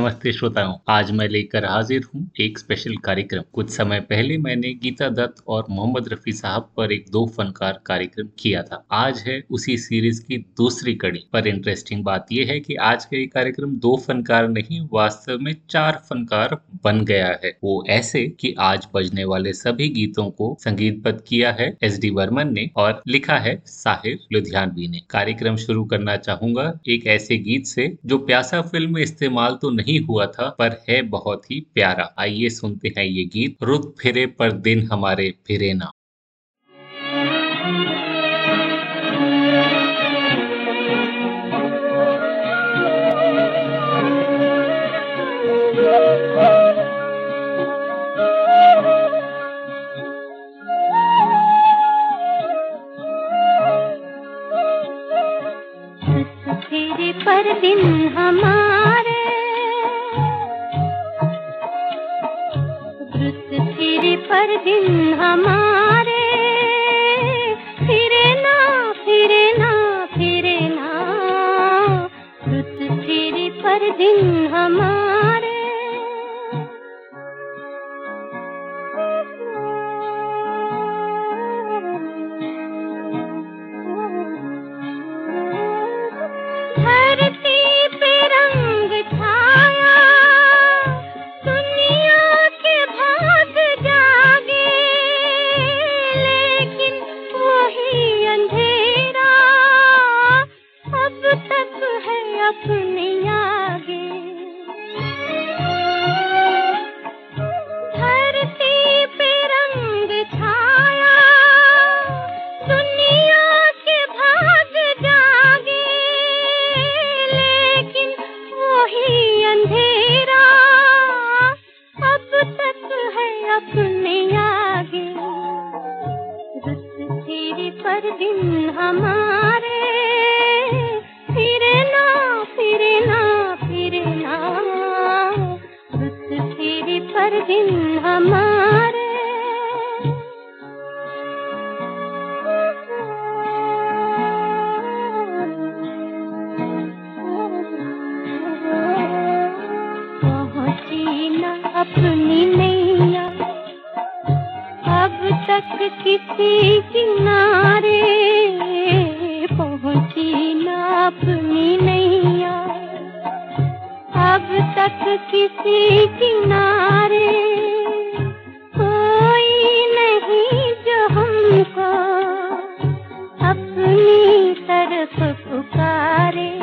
नमस्ते श्रोताओं, आज मैं लेकर हाजिर हूँ एक स्पेशल कार्यक्रम। कुछ समय पहले मैंने गीता दत्त और मोहम्मद रफी साहब पर एक दो फनकार कार्यक्रम किया था। आज है उसी सीरीज़ की दूसरी कड़ी। पर इंटरेस्टिंग बात यह है कि आज का ये कार्यक्रम दो फनकार नहीं, वास्तव में चार फनकार बन गया है। वो ऐसे कि आज बजने वाले सभी गीतों को संगीतबद्ध किया है एस डी वर्मन ने और लिखा है साहिर लुधियानवी ने। कार्यक्रम शुरू करना चाहूँगा एक ऐसे गीत से जो प्यासा फ़िल्म में इस्तेमाल तो नहीं हुआ था, पर है बहुत ही प्यारा। आइए सुनते हैं ये गीत रुत फिरे पर दिन हमारे फिरे ना। दिन हमारे पर दिन हमारे। फिरे ना फिरे ना फिरे ना। तेरे पर दिन हमारे। किनारे पहुँची ना अपनी नैया। अब तक किसी किनारे कोई नहीं जो हमको अपनी तरफ़ पुकारे।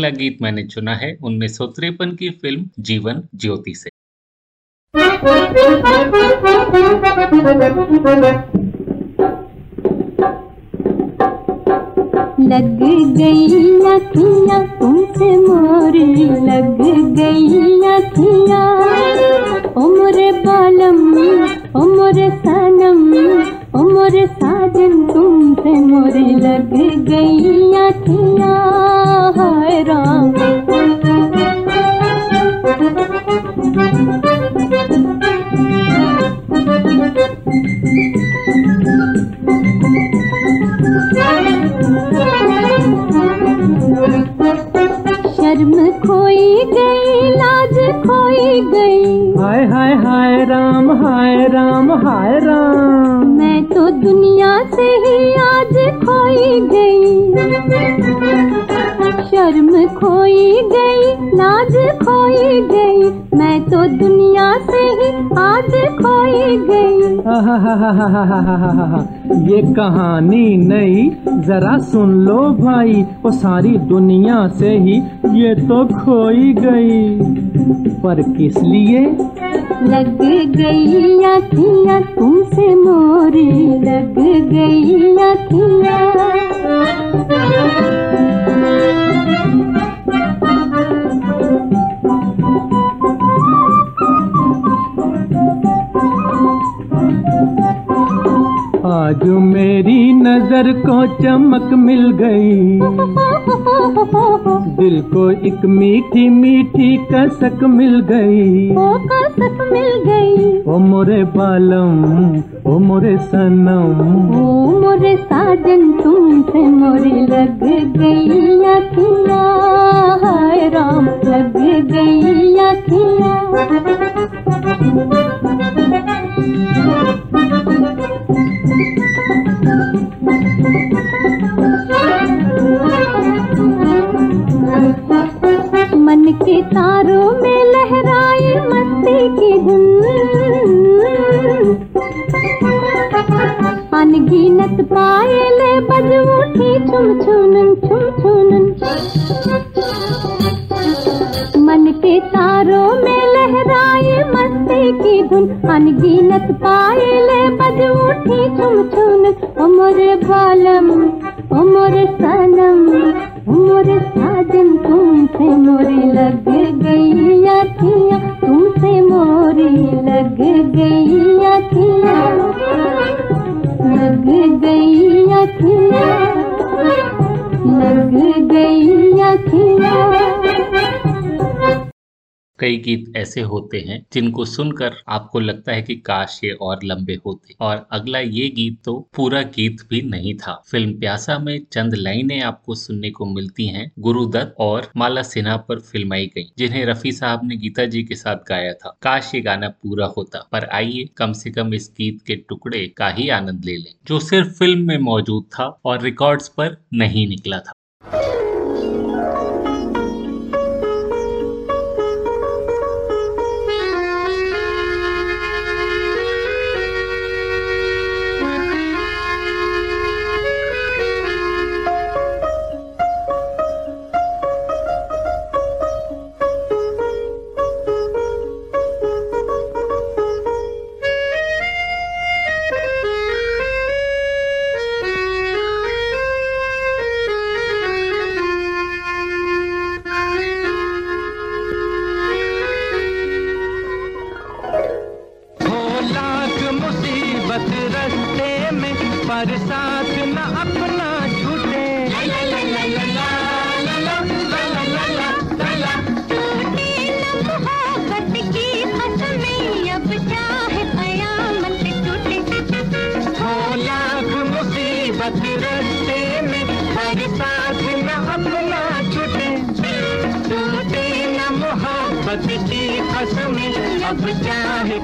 अगला गीत मैंने चुना है उन्नीस की फ़िल्म जीवन ज्योति से। लग गई अखियाँ तुमसे मोर लग गई अखियाँ उम्र बालम, उम्र सनम मोरे साजन, तुमसे मोरे लग गई अखियाँ हाय राम। शर्म खोई गई, लाज खोई गई। हाय हाय हाय राम हाय राम हाय राम। दुनिया से ही आज खोई गई। शर्म खोई गई लाज खोई गई। मैं तो दुनिया ये कहानी नई, जरा सुन लो भाई, वो सारी दुनिया से ही ये तो खोई गई। पर किस लिए? लग गई अखियाँ तुमसे मोरी, लग गई अखियाँ आज मेरी नज़र को चमक मिल गई। दिल को एक मीठी मीठी कसक मिल गई। वो कसक मिल गई। ओ मोरे बालम ओ मोरे सनम। ओ मोरे साजन तुमसे मोरी लग गई अखियाँ हाय राम लग गई अखियाँ मन के तारों में लहराए मस्ती की धुन। अनगिनत पायले बज उठी छुम छुनन छुम मन के तारों में लहराए मस्ती की धुन अनगिनत पायले बज उठी छुम छुनन उमर बालम, उमर सनम, उमर साजन तुमसे मोरी लग गई अखियाँ तुमसे मोरी लग गई अखियाँ लग गई अखियाँ लग गई अखियाँ कई गीत ऐसे होते हैं जिनको सुनकर आपको लगता है कि काश ये और लंबे होते। और अगला ये गीत तो पूरा गीत भी नहीं था। फ़िल्म प्यासा में चंद लाइनें आपको सुनने को मिलती हैं। गुरुदत्त और माला सिन्हा पर फिल्माई गई, जिन्हें रफी साहब ने गीता जी के साथ गाया था। काश ये गाना पूरा होता, पर आइए कम से कम इस गीत के टुकड़े का ही आनंद ले लें, जो सिर्फ़ फ़िल्म में मौजूद था और रिकॉर्ड्स पर नहीं निकला था। मोहब्बत की कसमें अब चाहे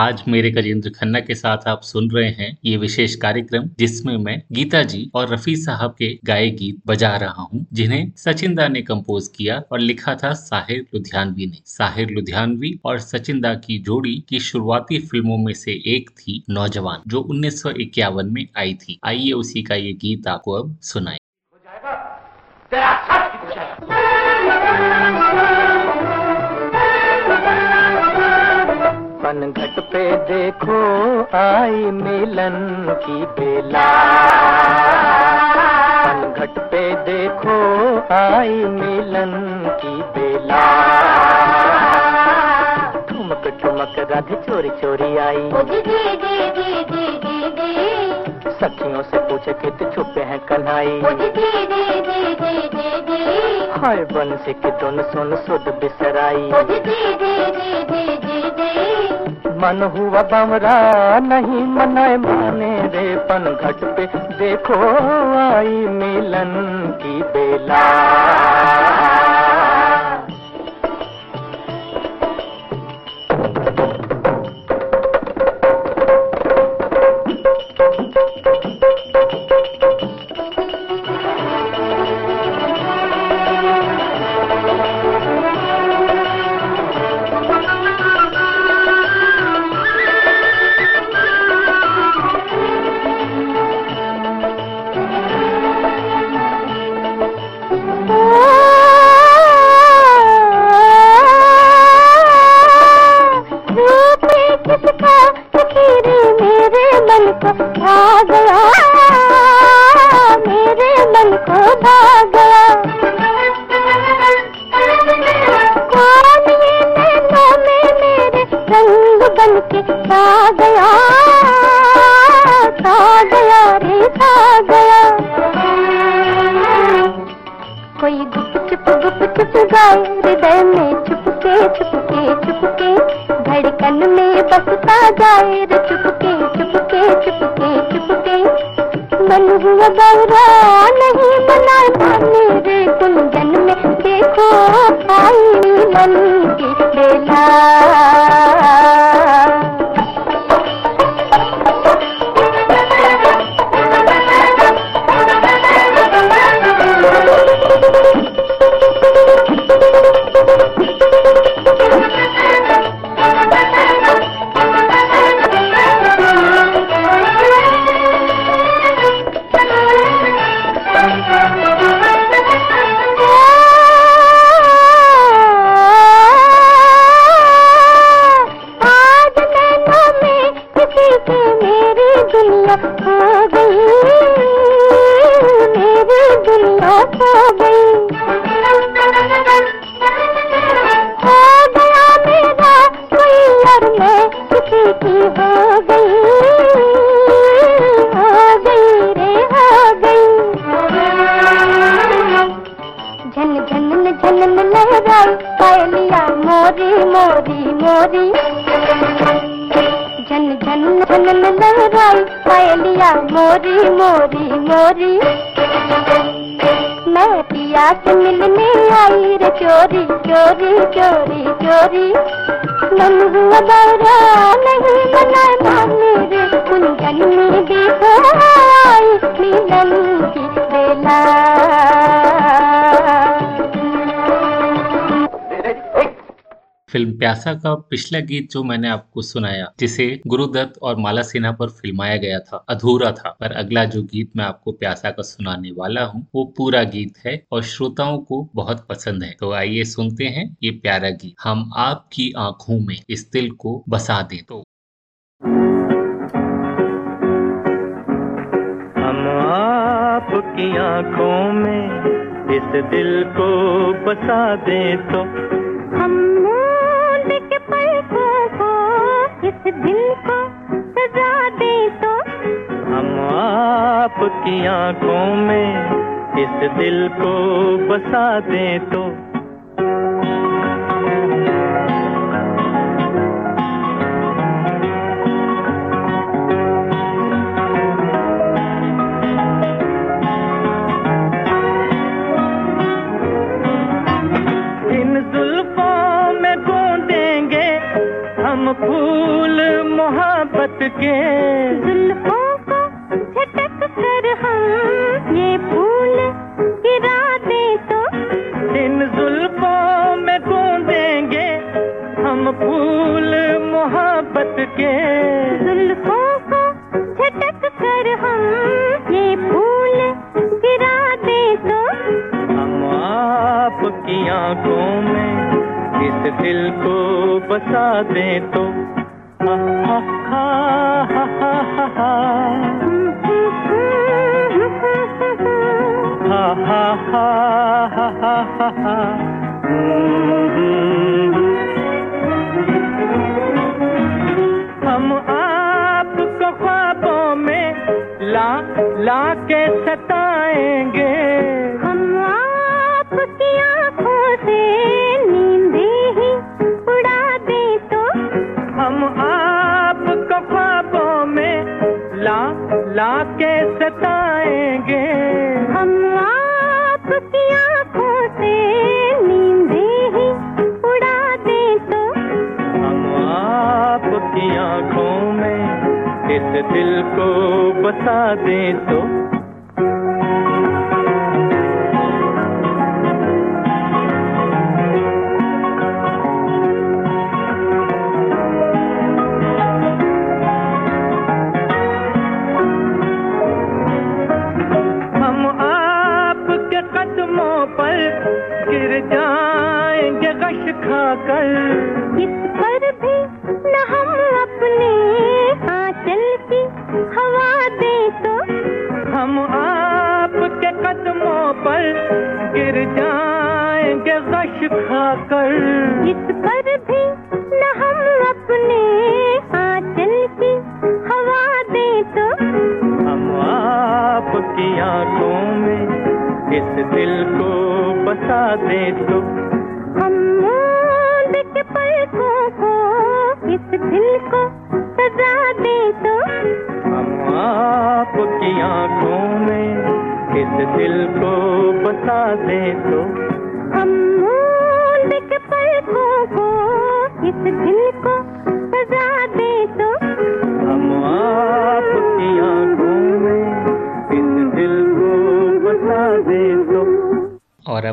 आज मेरे गजेंद्र खन्ना के साथ आप सुन रहे हैं ये विशेष कार्यक्रम, जिसमें मैं गीता जी और रफी साहब के गाए गीत बजा रहा हूँ, जिन्हें सचिन दा ने कंपोज किया और लिखा था साहिर लुधियानवी ने। साहिर लुधियानवी और सचिन दा की जोड़ी की शुरुआती फ़िल्मों में से एक थी, नौजवान, जो उन्नीस सौ इक्यावन में आई थी। आइए उसी का ये गीत आपको अब सुनाए। तेरा सब ठीक हो जाएगा। पनघट पे देखो आई मिलन की बेला। पनघट पे देखो आई मिलन की बेला। ठुमक ठुमक राधे चोरी चोरी आई। सखियों से पूछे कित छुपे हैं कन्हाई। हाय बंसी की धुन सुन सुध बिसराई। मन हुआ बमरा, नहीं मनाए माने रे, पन घट पे देखो आई मिलन की बेला। कोई गुप चुप गुप चुप गाए, हृदय में छुपके छुपके छुपके धड़कन में बसता जाए, रे चुपके चुपके चुपके चुपके। मन हुआ गौरा, नहीं बना मेरे कुंजन में। देखो, आई मन की बेला। मन नहीं बनाए माने कुंजन में देखो आई की बेला। फ़िल्म प्यासा का पिछला गीत जो मैंने आपको सुनाया जिसे गुरुदत्त और माला सिन्हा पर फिल्माया गया था अधूरा था। पर अगला जो गीत मैं आपको प्यासा का सुनाने वाला हूँ वो पूरा गीत है और श्रोताओं को बहुत पसंद है। तो आइए सुनते हैं ये प्यारा गीत। हम आपकी आँखों में इस दिल को बसा दे। तो हम आपकी आँखों में इस दिल को बसा दे तो। हम पलकों दिल को सजा दे तो हम आपकी आँखों में इस दिल को बसा दें तो। फूल मोहब्बत के जुल्फों को झटक कर हम ये फूल गिरा दे तो इन जुल्फों में गूंदेंगे हम फूल मोहब्बत के। जुल्फों को झटक कर हम ये फूल गिरा दे तो हम आपकी आँखों में इस दिल को बसा दें तो। हा हा हा हा हा हा हम आपको ख्वाबों में ला ला के सताएँगे। que tú खाकर इस पर भी न हम अपने आंचल की हवा दे तो। हम आपकी आँखों में इस दिल को बसा दे तो। हम के पलकों को इस दिल को सजा दे तो। हम आपकी आँखों में इस दिल को बसा दे तो।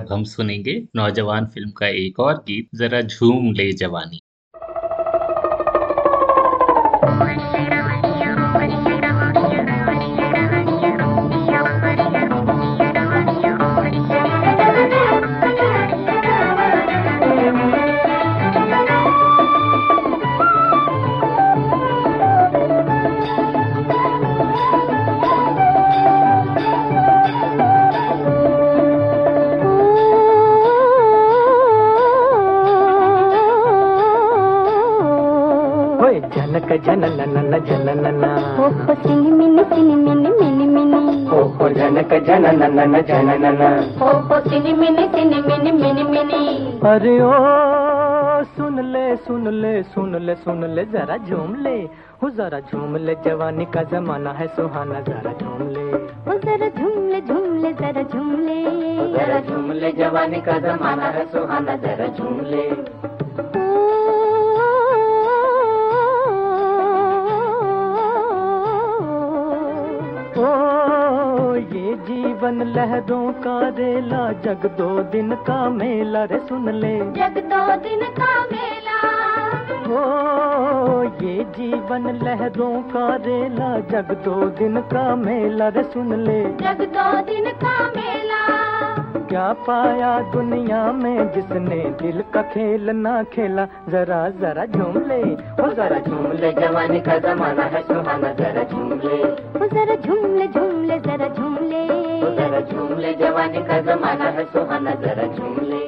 अब हम सुनेंगे नौजवान फ़िल्म का एक और गीत जरा झूम ले जवानी। जनक हो हो अरे ओ सुन ले सुन ले सुन ले सुन ले जरा झूम ले हो जरा झूम ले जवानी का जमाना है सुहाना जरा झूम ले ओ जरा झूम ले झूम ले जरा झूम ले जरा झूम ले जवानी का जमाना है सुहाना जरा झूम ले जीवन लहरों का रेला जग दो दिन का मेला रे सुन ले। जग दो दिन का मेला। ओ ये जीवन लहरों का रेला जग दो दिन का मेला रे सुन ले। जग दो दिन का मेला। क्या पाया दुनिया में जिसने दिल का खेल ना खेला? जरा जरा झूम ले। ओ जरा झूम ले जवानी का जमाना है सुहाना जरा झूम ले। ओ जरा झूम ले झूम ले जरा झूम ले। जरा झूम ले जवानी का जमाना है सुहाना जरा झूम ले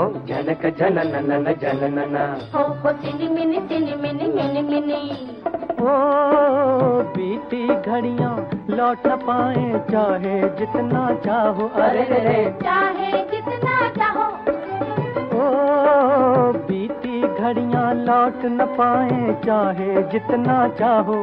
ओ जनक जननन जननन हो हो सिनी मिनी सिनी मिनी मिनी मिनी। ओ बीती घड़ियाँ लौट पाए चाहे जितना चाहो। अरे रे रे चाहे घड़ियाँ लौट न पाए चाहे जितना चाहो।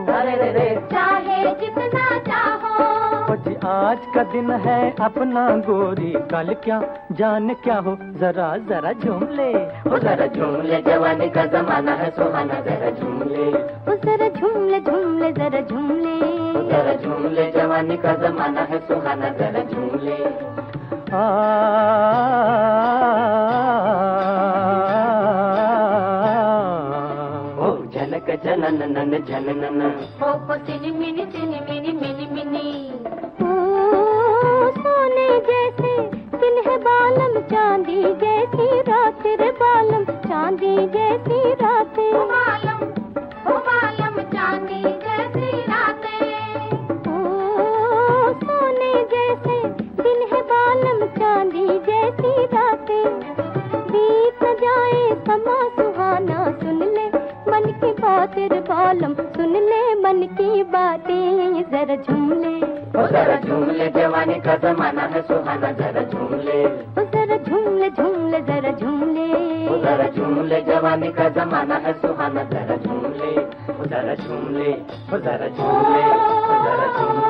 चाहे जितना चाहो। जी आज का दिन है अपना गोरी कल क्या जान क्या हो जरा जरा झूम ले। ओ जरा झूम ले जवानी का जमाना है सुहाना जरा झूम ले। ओ जरा झूम ले झूम ले जरा झूम ले। जरा झूम ले जवानी का जमाना है सुहाना जरा झूम ले। ओ झनन नन झनन ओ ओ चिनी मिनी चिनी बातें जरा झूम ले ओ जरा झूम ले जवानी का जमाना है सुहाना जरा झूम ले ओ जरा झूम ले झूम ले जरा झूम ले ओ जरा झूम ले जवानी का जमाना है सुहाना जरा झूम ले ओ जरा झूम ले ओ जरा झूम ले ओ जरा झूम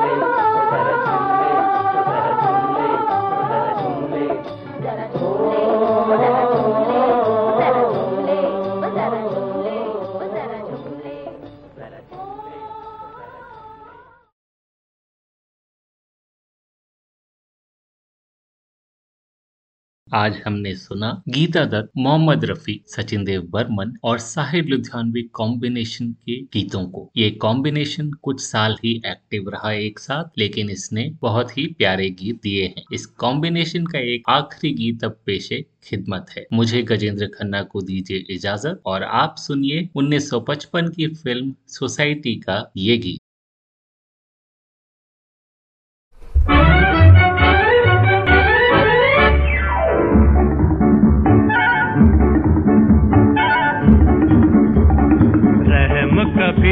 आज हमने सुना गीता दत्त, मोहम्मद रफी, सचिन देव बर्मन और साहिर लुधियानवी कॉम्बिनेशन के गीतों को। ये कॉम्बिनेशन कुछ साल ही एक्टिव रहा एक साथ, लेकिन इसने बहुत ही प्यारे गीत दिए हैं। इस कॉम्बिनेशन का एक आखिरी गीत अब पेशे खिदमत है। मुझे गजेंद्र खन्ना को दीजिए इजाज़त और आप सुनिए 1955 की फ़िल्म सोसाइटी का ये गीत।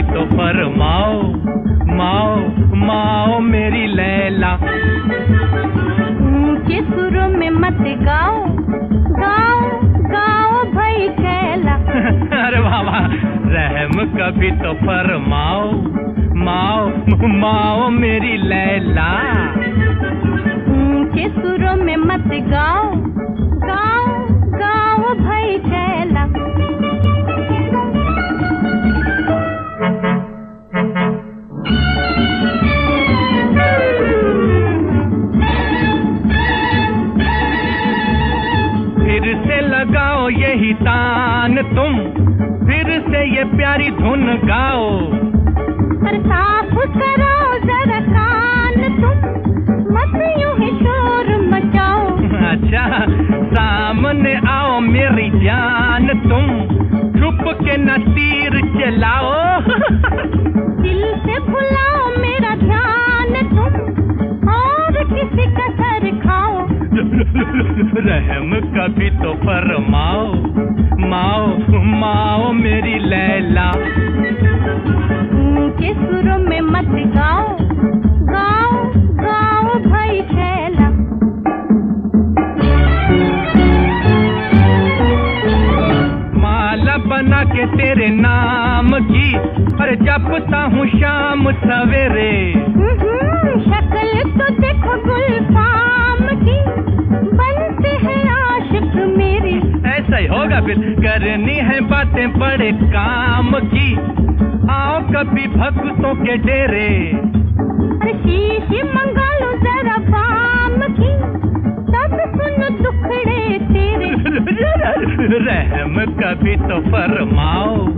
तो फरमाओ माओ माओ मेरी लैला। ऊँचे सुरों में मत गाओ गाओ गाओ भाई कैला अरे बाबा रहम कभी तो फरमाओ माओ माओ मेरी लैला। ऊँचे सुरों में मत गाओ गाओ प्यारी धुन गाओ। पर साफ़ करो जरा कान तुम मत यूँ ही शोर मचाओ। अच्छा सामने आओ मेरी जान तुम छुप के न तीर चलाओ दिल से भुलाओ मेरा ध्यान तुम और किसी का सर खाओ। रहम कभी तो फरमाओ माओ माओ। जपता हूँ शाम सवेरे। हम्म, शक्ल तो देखो गुलफाम की। बनते हैं आशिक मेरे। ऐसा ही होगा फिर करनी है बातें बड़े काम की। आओ कभी भक्तों के डेरे। शीशी मंगा लो जरा बाम की। तब सुन दुखड़े तेरे। रहम कभी तो फरमाओ।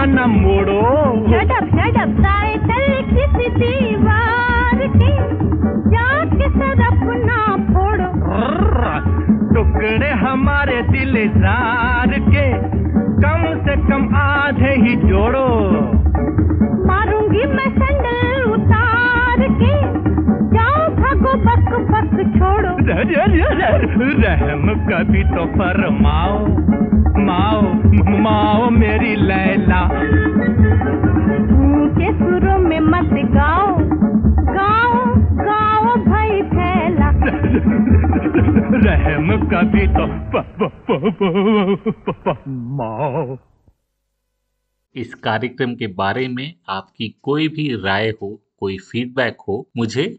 मुखड़ा न मोड़ो झड़प साए चल किसी दीवार के जाके सर अपना फोड़ो टुकड़े हमारे दिल जार के कम से कम आधे ही जोड़ो रहम कभी तो फरमाओ माओ माओ मेरी लैला। ऊँचे सुरों में मत गाओ गाओ गाओ भाई फैला। रहम कभी तो प- प- प- माओ। इस कार्यक्रम के बारे में आपकी कोई भी राय हो कोई फीडबैक हो मुझे